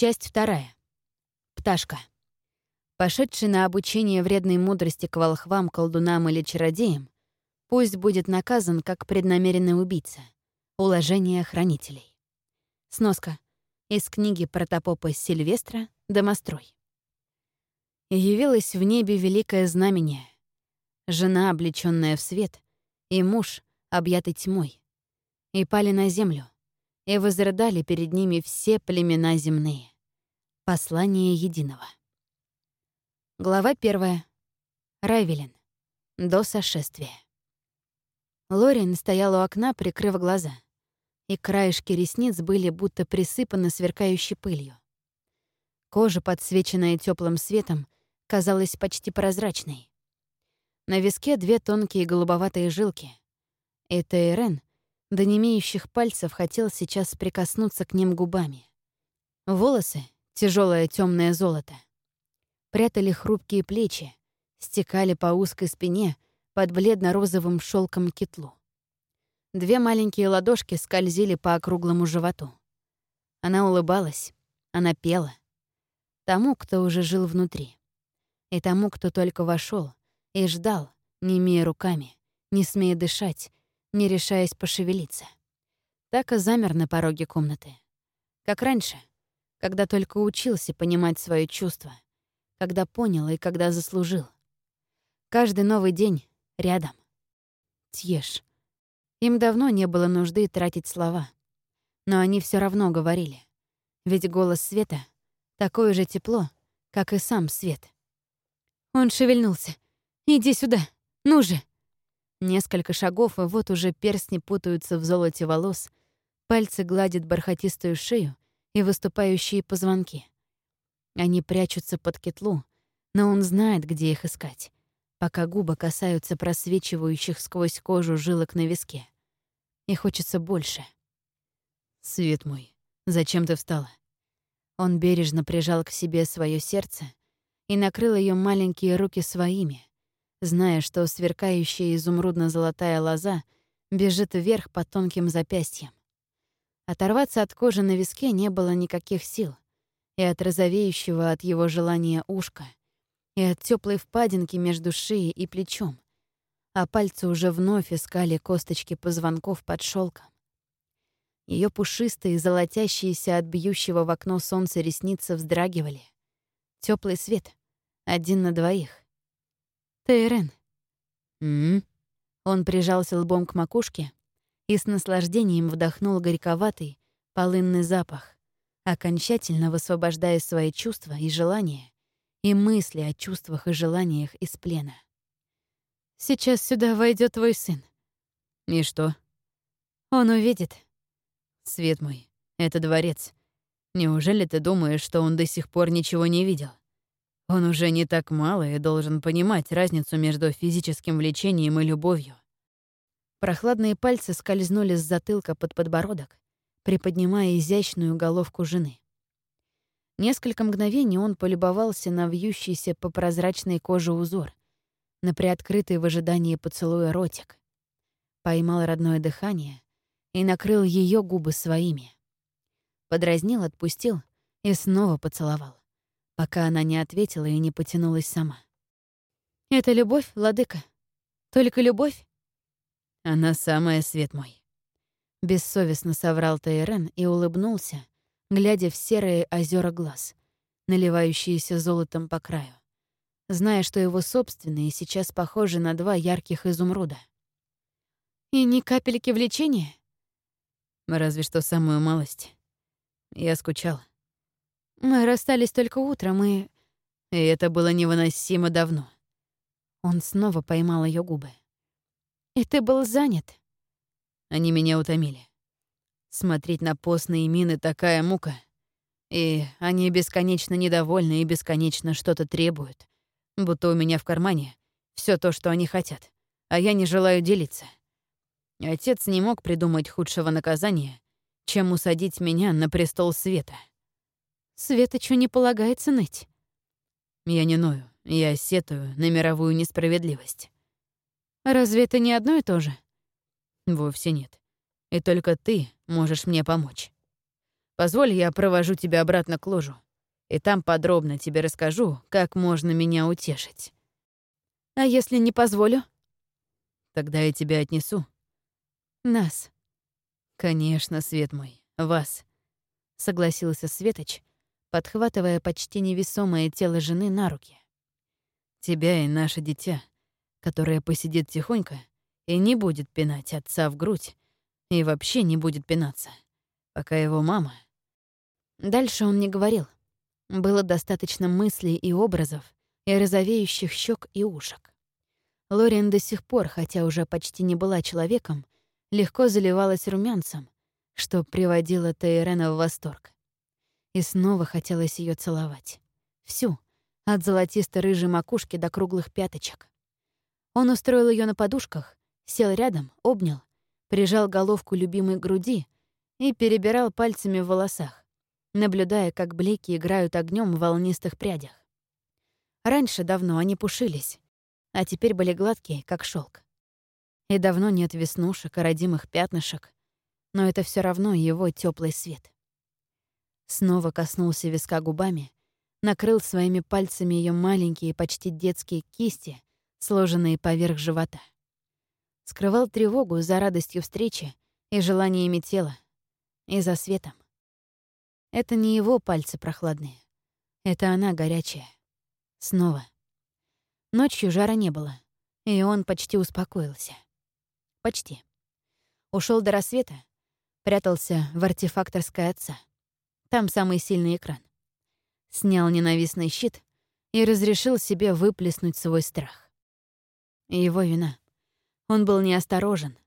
Часть вторая. Пташка. Пошедший на обучение вредной мудрости к волхвам, колдунам или чародеям, пусть будет наказан как преднамеренный убийца. Уложение хранителей. Сноска. Из книги протопопа Сильвестра «Домострой». Явилось в небе великое знамение. Жена, облечённая в свет, и муж, объятый тьмой. И пали на землю, и возрыдали перед ними все племена земные. Послание единого. Глава первая. Райвелин. До сошествия. Лорин стоял у окна, прикрыв глаза, и краешки ресниц были будто присыпаны сверкающей пылью. Кожа, подсвеченная теплым светом, казалась почти прозрачной. На виске две тонкие голубоватые жилки. И Тейрен, до немеющих пальцев, хотел сейчас прикоснуться к ним губами. Волосы, тяжелое темное золото, прятали хрупкие плечи, стекали по узкой спине под бледно-розовым шелком китлу. Две маленькие ладошки скользили по округлому животу. Она улыбалась, она пела. Тому, кто уже жил внутри и тому, кто только вошел и ждал, не имея руками, не смея дышать, не решаясь пошевелиться. Так и замер на пороге комнаты. Как раньше, когда только учился понимать свои чувства, когда понял и когда заслужил. Каждый новый день рядом. Тьеш. Им давно не было нужды тратить слова. Но они все равно говорили. Ведь голос света — такое же тепло, как и сам свет — он шевельнулся. «Иди сюда! Ну же!» Несколько шагов, и вот уже перстни путаются в золоте волос, пальцы гладят бархатистую шею и выступающие позвонки. Они прячутся под кетлу, но он знает, где их искать, пока губы касаются просвечивающих сквозь кожу жилок на виске. И хочется больше. «Свет мой, зачем ты встала?» Он бережно прижал к себе свое сердце и накрыл ее маленькие руки своими, зная, что сверкающая изумрудно-золотая лоза бежит вверх по тонким запястьям. Оторваться от кожи на виске не было никаких сил, и от розовеющего от его желания ушка, и от теплой впадинки между шеей и плечом, а пальцы уже вновь искали косточки позвонков под шелком. Ее пушистые, золотящиеся от бьющего в окно солнца ресницы вздрагивали. Теплый свет, один на двоих. Тейрен. М, Он прижался лбом к макушке и с наслаждением вдохнул горьковатый, полынный запах, окончательно высвобождая свои чувства и желания и мысли о чувствах и желаниях из плена. «Сейчас сюда войдет твой сын». «И что?» «Он увидит». «Свет мой, это дворец. Неужели ты думаешь, что он до сих пор ничего не видел? Он уже не так мало и должен понимать разницу между физическим влечением и любовью. Прохладные пальцы скользнули с затылка под подбородок, приподнимая изящную головку жены. Несколько мгновений он полюбовался на вьющийся по прозрачной коже узор, на приоткрытый в ожидании поцелуя ротик. Поймал родное дыхание и накрыл ее губы своими. Подразнил, отпустил и снова поцеловал пока она не ответила и не потянулась сама. «Это любовь, владыка? Только любовь?» «Она самая свет мой». Бессовестно соврал Тайрен и улыбнулся, глядя в серые озера глаз, наливающиеся золотом по краю, зная, что его собственные сейчас похожи на два ярких изумруда. «И ни капельки влечения?» «Разве что самую малость. Я скучал. Мы расстались только утром, и... И это было невыносимо давно. Он снова поймал ее губы. И ты был занят. Они меня утомили. Смотреть на постные мины — такая мука. И они бесконечно недовольны и бесконечно что-то требуют. Будто у меня в кармане все то, что они хотят, а я не желаю делиться. Отец не мог придумать худшего наказания, чем усадить меня на престол света. Светочу не полагается ныть. Я не ною, я сетую на мировую несправедливость. Разве это не одно и то же? Вовсе нет. И только ты можешь мне помочь. Позволь, я провожу тебя обратно к ложу, и там подробно тебе расскажу, как можно меня утешить. А если не позволю? Тогда я тебя отнесу. Нас. Конечно, свет мой, вас. Согласился Светоч, подхватывая почти невесомое тело жены на руки. Тебя и наше дитя, которое посидит тихонько и не будет пинать отца в грудь, и вообще не будет пинаться, пока его мама Дальше он не говорил. Было достаточно мыслей и образов, и розовеющих щек и ушек. Лориан до сих пор, хотя уже почти не была человеком, легко заливалась румянцем, что приводило Тейрена в восторг. И снова хотелось ее целовать. Всю, от золотисто-рыжей макушки до круглых пяточек. Он устроил ее на подушках, сел рядом, обнял, прижал головку любимой груди и перебирал пальцами в волосах наблюдая, как блики играют огнем в волнистых прядях. Раньше давно они пушились, а теперь были гладкие, как шелк. И давно нет веснушек и родимых пятнышек, но это все равно его теплый свет. Снова коснулся виска губами, накрыл своими пальцами ее маленькие, почти детские кисти, сложенные поверх живота. Скрывал тревогу за радостью встречи и желаниями тела, и за светом. Это не его пальцы прохладные. Это она горячая. Снова. Ночью жара не было, и он почти успокоился. Почти. Ушел до рассвета, прятался в артефакторской отца. Там самый сильный экран. Снял ненавистный щит и разрешил себе выплеснуть свой страх. Его вина. Он был неосторожен.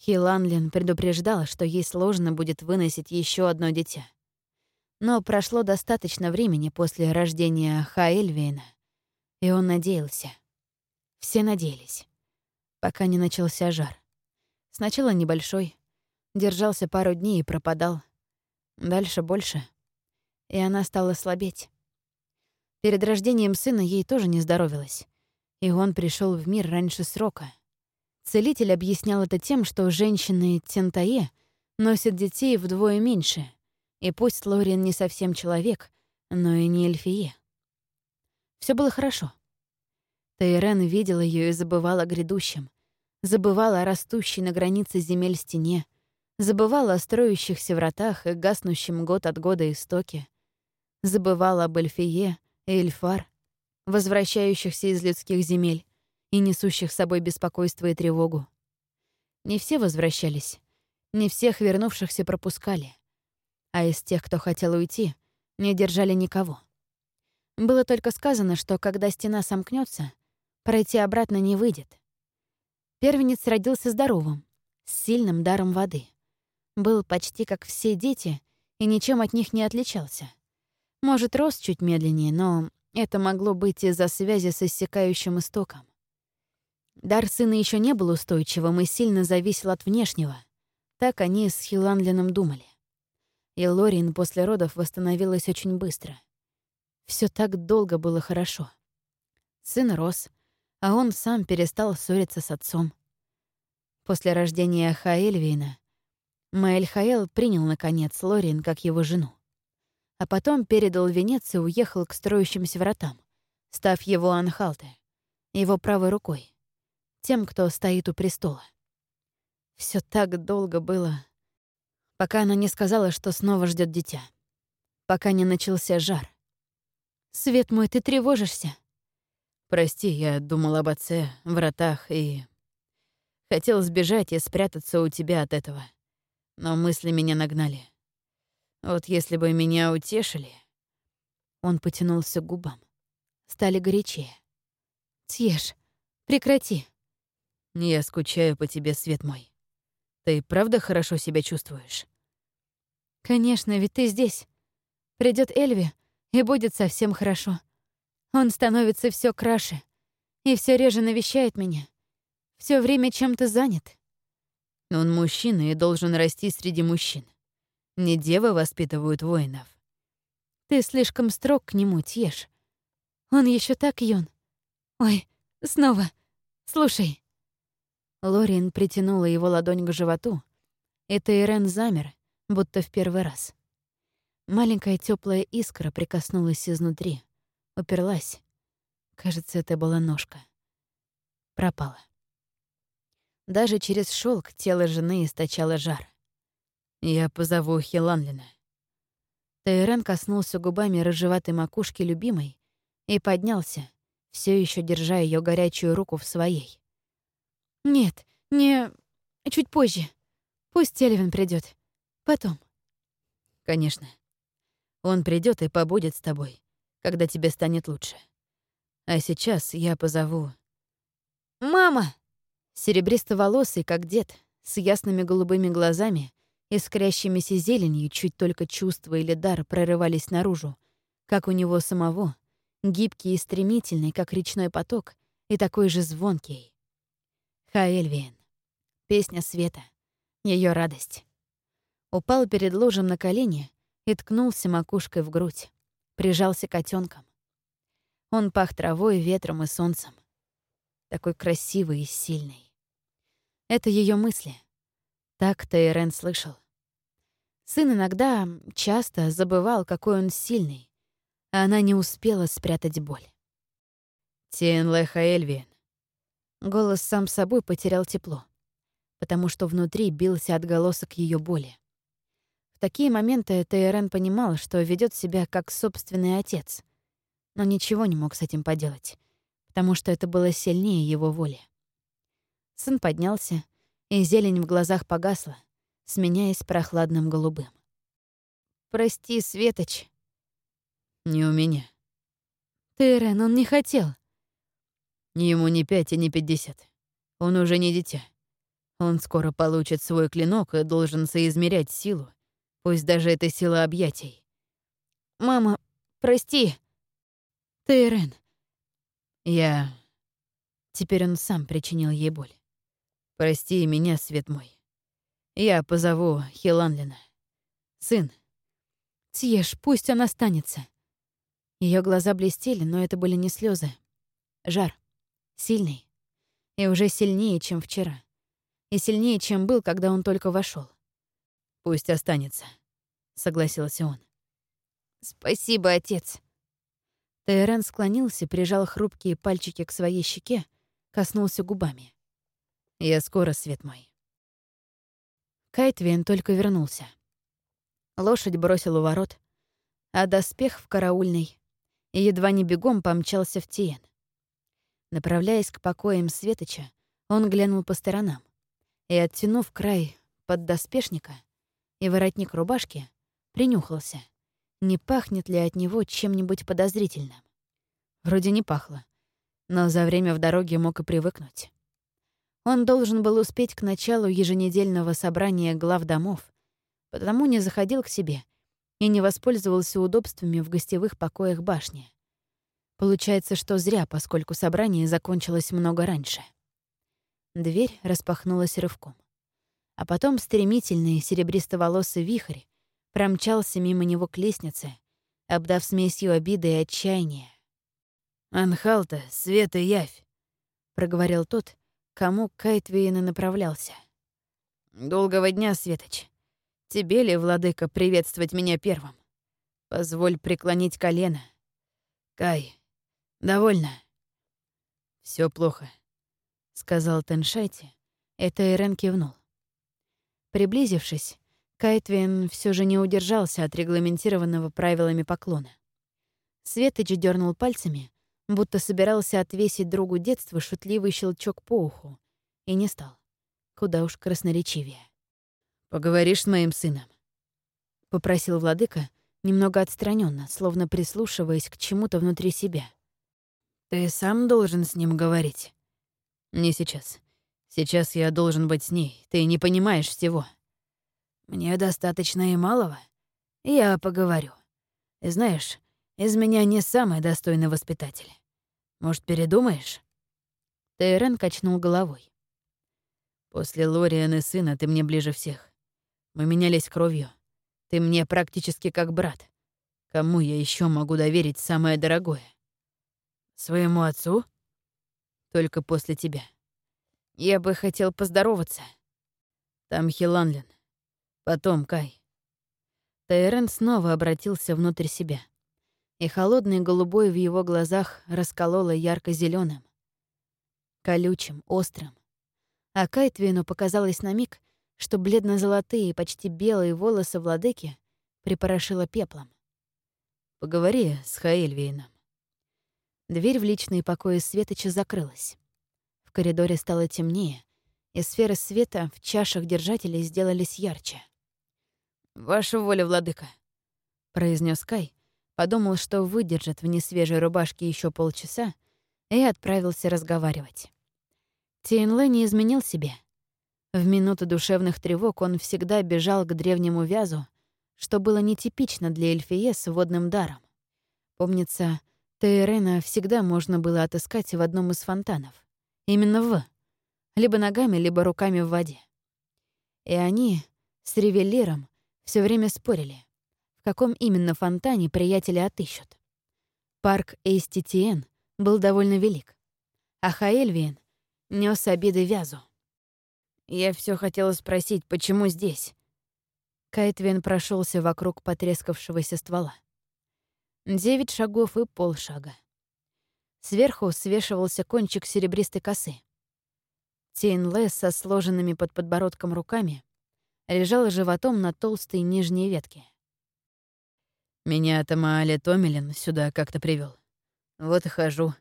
Хиланлин предупреждала, что ей сложно будет выносить еще одно дитя. Но прошло достаточно времени после рождения Хаэльвейна, и он надеялся. Все надеялись. Пока не начался жар. Сначала небольшой, держался пару дней и пропадал. Дальше больше. И она стала слабеть. Перед рождением сына ей тоже не здоровилось, и он пришел в мир раньше срока. Целитель объяснял это тем, что женщины Тентае носят детей вдвое меньше — и пусть Лорин не совсем человек, но и не эльфие. Все было хорошо. Тейрен видела ее и забывала о грядущем, забывала о растущей на границе земель стене, забывала о строящихся вратах и гаснущем год от года истоке, забывала об эльфие и эльфар, возвращающихся из людских земель и несущих с собой беспокойство и тревогу. Не все возвращались, не всех вернувшихся пропускали а из тех, кто хотел уйти, не держали никого. Было только сказано, что когда стена сомкнется, пройти обратно не выйдет. Первенец родился здоровым, с сильным даром воды. Был почти как все дети и ничем от них не отличался. Может, рос чуть медленнее, но это могло быть из-за связи с иссякающим истоком. Дар сына еще не был устойчивым и сильно зависел от внешнего. Так они с Хиланлином думали и Лорин после родов восстановилась очень быстро. Все так долго было хорошо. Сын рос, а он сам перестал ссориться с отцом. После рождения Хаэльвейна Маэль Хаэл принял, наконец, Лорин как его жену. А потом передал венец и уехал к строящимся вратам, став его Анхалте, его правой рукой, тем, кто стоит у престола. Все так долго было пока она не сказала, что снова ждет дитя. Пока не начался жар. «Свет мой, ты тревожишься?» «Прости, я думал об отце, вратах и...» Хотел сбежать и спрятаться у тебя от этого. Но мысли меня нагнали. Вот если бы меня утешили... Он потянулся к губам. Стали горячее. «Тешь, прекрати». Я скучаю по тебе, свет мой. Ты правда хорошо себя чувствуешь? Конечно, ведь ты здесь. Придет Эльви, и будет совсем хорошо. Он становится все краше и все реже навещает меня. Все время чем-то занят. Он мужчина и должен расти среди мужчин. Не девы воспитывают воинов. Ты слишком строг к нему, Тьеш. Он еще так юн. Ой, снова. Слушай. Лорин притянула его ладонь к животу, и Тейрен замер, будто в первый раз. Маленькая теплая искра прикоснулась изнутри, уперлась. Кажется, это была ножка. Пропала. Даже через шелк тело жены источало жар. «Я позову Хиланлина». Тайрен коснулся губами рыжеватой макушки любимой и поднялся, все еще держа ее горячую руку в своей. «Нет, не... чуть позже. Пусть Телевин придет. Потом». «Конечно. Он придет и побудет с тобой, когда тебе станет лучше. А сейчас я позову...» «Мама!» Серебристо-волосый, как дед, с ясными голубыми глазами, искрящимися зеленью, чуть только чувства или дар прорывались наружу, как у него самого, гибкий и стремительный, как речной поток, и такой же звонкий. Хаэльвиен. Песня света. ее радость. Упал перед ложем на колени и ткнулся макушкой в грудь. Прижался котенком. Он пах травой, ветром и солнцем. Такой красивый и сильный. Это ее мысли. Так Тейрен слышал. Сын иногда, часто забывал, какой он сильный, а она не успела спрятать боль. Тиенлеха Эльвиен. Голос сам собой потерял тепло, потому что внутри бился отголосок ее боли. В такие моменты Тейрен понимал, что ведет себя как собственный отец, но ничего не мог с этим поделать, потому что это было сильнее его воли. Сын поднялся, и зелень в глазах погасла, сменяясь прохладным голубым. «Прости, Светоч». «Не у меня». «Тейрен, он не хотел». Ему не пять и не пятьдесят. Он уже не дитя. Он скоро получит свой клинок и должен соизмерять силу, Пусть даже это сила объятий. «Мама, прости!» «Ты, Рен!» «Я...» Теперь он сам причинил ей боль. «Прости меня, свет мой. Я позову Хиланлина. Сын». «Съешь, пусть он останется». Ее глаза блестели, но это были не слезы. Жар. Сильный. И уже сильнее, чем вчера. И сильнее, чем был, когда он только вошел. «Пусть останется», — согласился он. «Спасибо, отец». Тайран склонился, прижал хрупкие пальчики к своей щеке, коснулся губами. «Я скоро, свет мой». Кайтвин только вернулся. Лошадь бросил у ворот, а доспех в караульной и едва не бегом помчался в Тиен. Направляясь к покоям Светоча, он глянул по сторонам и, оттянув край под доспешника, и воротник рубашки, принюхался. Не пахнет ли от него чем-нибудь подозрительным? Вроде не пахло, но за время в дороге мог и привыкнуть. Он должен был успеть к началу еженедельного собрания глав домов, потому не заходил к себе и не воспользовался удобствами в гостевых покоях башни. Получается, что зря, поскольку собрание закончилось много раньше. Дверь распахнулась рывком а потом стремительный серебристоволосый вихрь промчался мимо него к лестнице, обдав смесью обиды и отчаяния. «Анхалта, свет и явь», — проговорил тот, кому Кайтвейн и направлялся. «Долгого дня, Светоч. Тебе ли, владыка, приветствовать меня первым? Позволь преклонить колено. Кай, довольно». Все плохо», — сказал Теншайте. Это Ирен кивнул. Приблизившись, Кайтвин все же не удержался от регламентированного правилами поклона. Светоч дернул пальцами, будто собирался отвесить другу детства шутливый щелчок по уху, и не стал. Куда уж красноречивее. «Поговоришь с моим сыном?» — попросил владыка, немного отстраненно, словно прислушиваясь к чему-то внутри себя. «Ты сам должен с ним говорить?» «Не сейчас. Сейчас я должен быть с ней, ты не понимаешь всего. Мне достаточно и малого. Я поговорю. Знаешь, из меня не самый достойный воспитатель. Может, передумаешь?» Тейрен качнул головой. «После Лориан и сына ты мне ближе всех. Мы менялись кровью. Ты мне практически как брат. Кому я еще могу доверить самое дорогое? Своему отцу? Только после тебя. Я бы хотел поздороваться. Там Хиланлин. Потом Кай. Тайрен снова обратился внутрь себя, и холодный голубой в его глазах раскололо ярко зеленым колючим, острым. А Кайтвину показалось на миг, что бледно-золотые, почти белые волосы владыки припорошило пеплом. «Поговори с Хаэльвейном». Дверь в личные покои Светоча закрылась. В коридоре стало темнее, и сферы света в чашах держателей сделались ярче. «Ваша воля, владыка», — произнес Кай, подумал, что выдержит в несвежей рубашке еще полчаса, и отправился разговаривать. Тейнле не изменил себе. В минуты душевных тревог он всегда бежал к древнему вязу, что было нетипично для Эльфие с водным даром. Помнится, Тейрена всегда можно было отыскать в одном из фонтанов. Именно в. Либо ногами, либо руками в воде. И они с Ревелиром все время спорили, каком именно фонтане приятели отыщут. Парк Эйститиен был довольно велик, а Хаэльвиен нес обиды Вязу. Я все хотела спросить, почему здесь? Кайтвин прошелся вокруг потрескавшегося ствола. Девять шагов и полшага. Сверху свешивался кончик серебристой косы. Тейнле со сложенными под подбородком руками лежал животом на толстой нижней ветке. Меня Тамаале Томилин сюда как-то привел. Вот и хожу.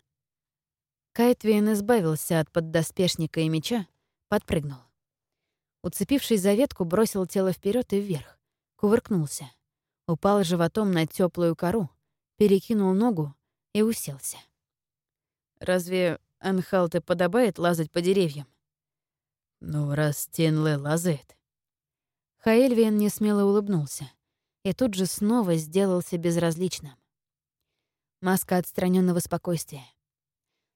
Кайтвин избавился от поддоспешника и меча, подпрыгнул. Уцепившись за ветку, бросил тело вперед и вверх, кувыркнулся, упал животом на теплую кору, перекинул ногу и уселся. «Разве Анхалте подобает лазать по деревьям?» «Ну, раз Тенле лазает». Хаэльвиен несмело улыбнулся и тут же снова сделался безразличным. Маска отстраненного спокойствия.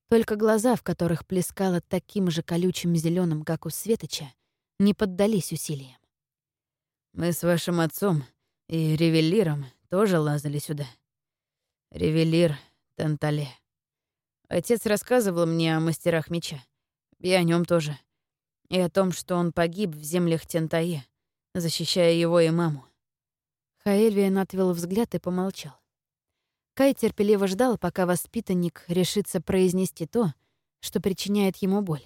Только глаза, в которых плескало таким же колючим зеленым, как у Светоча, не поддались усилиям. «Мы с вашим отцом и Ревелиром тоже лазали сюда. Ревелир Тантале. Отец рассказывал мне о мастерах меча. И о нем тоже. И о том, что он погиб в землях Тентае, защищая его и маму. Хаэльвиан отвел взгляд и помолчал. Кай терпеливо ждал, пока воспитанник решится произнести то, что причиняет ему боль.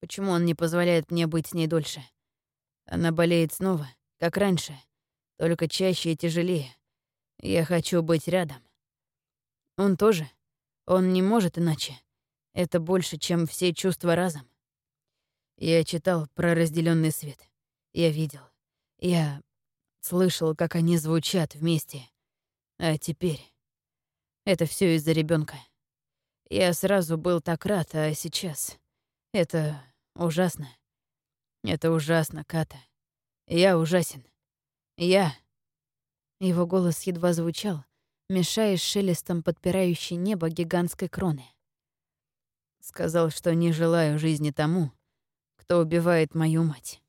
Почему он не позволяет мне быть с ней дольше? Она болеет снова, как раньше, только чаще и тяжелее. Я хочу быть рядом. Он тоже. Он не может иначе. Это больше, чем все чувства разом. Я читал про разделенный свет. Я видел. Я слышал, как они звучат вместе. А теперь... Это все из-за ребенка. Я сразу был так рад, а сейчас... Это ужасно. Это ужасно, Ката. Я ужасен. Я... Его голос едва звучал, мешая шелестом подпирающей небо гигантской кроны. Сказал, что не желаю жизни тому, кто убивает мою мать.